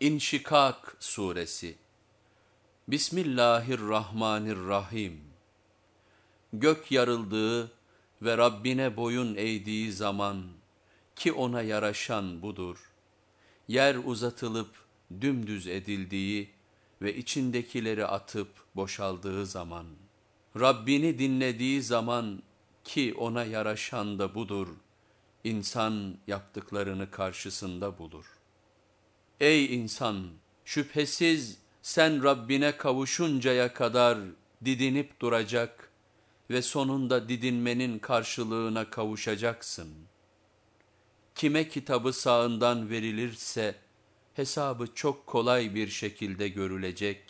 İnşikak Suresi Bismillahirrahmanirrahim Gök yarıldığı ve Rabbine boyun eğdiği zaman ki ona yaraşan budur. Yer uzatılıp dümdüz edildiği ve içindekileri atıp boşaldığı zaman. Rabbini dinlediği zaman ki ona yaraşan da budur. İnsan yaptıklarını karşısında bulur. Ey insan! Şüphesiz sen Rabbine kavuşuncaya kadar didinip duracak ve sonunda didinmenin karşılığına kavuşacaksın. Kime kitabı sağından verilirse hesabı çok kolay bir şekilde görülecek,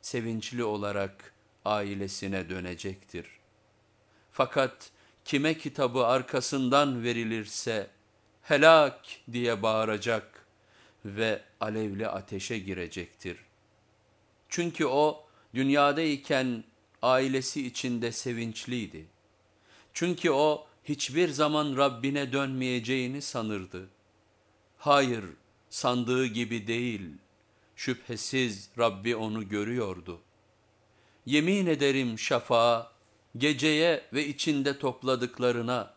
sevinçli olarak ailesine dönecektir. Fakat kime kitabı arkasından verilirse helak diye bağıracak ve alevli ateşe girecektir. Çünkü o dünyadayken ailesi içinde sevinçliydi. Çünkü o hiçbir zaman Rabbine dönmeyeceğini sanırdı. Hayır, sandığı gibi değil, şüphesiz Rabbi onu görüyordu. Yemin ederim şafağa, geceye ve içinde topladıklarına,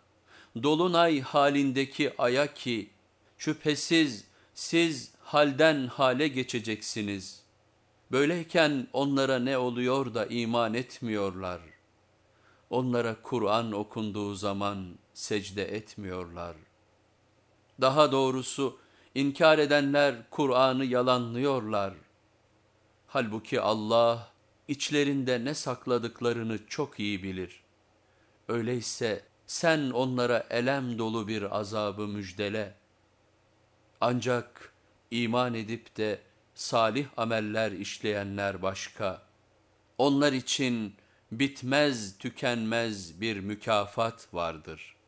dolunay halindeki aya ki, şüphesiz siz halden hale geçeceksiniz. Böyleyken onlara ne oluyor da iman etmiyorlar? Onlara Kur'an okunduğu zaman secde etmiyorlar. Daha doğrusu inkar edenler Kur'an'ı yalanlıyorlar. Halbuki Allah içlerinde ne sakladıklarını çok iyi bilir. Öyleyse sen onlara elem dolu bir azabı müjdele.'' Ancak iman edip de salih ameller işleyenler başka. Onlar için bitmez tükenmez bir mükafat vardır.''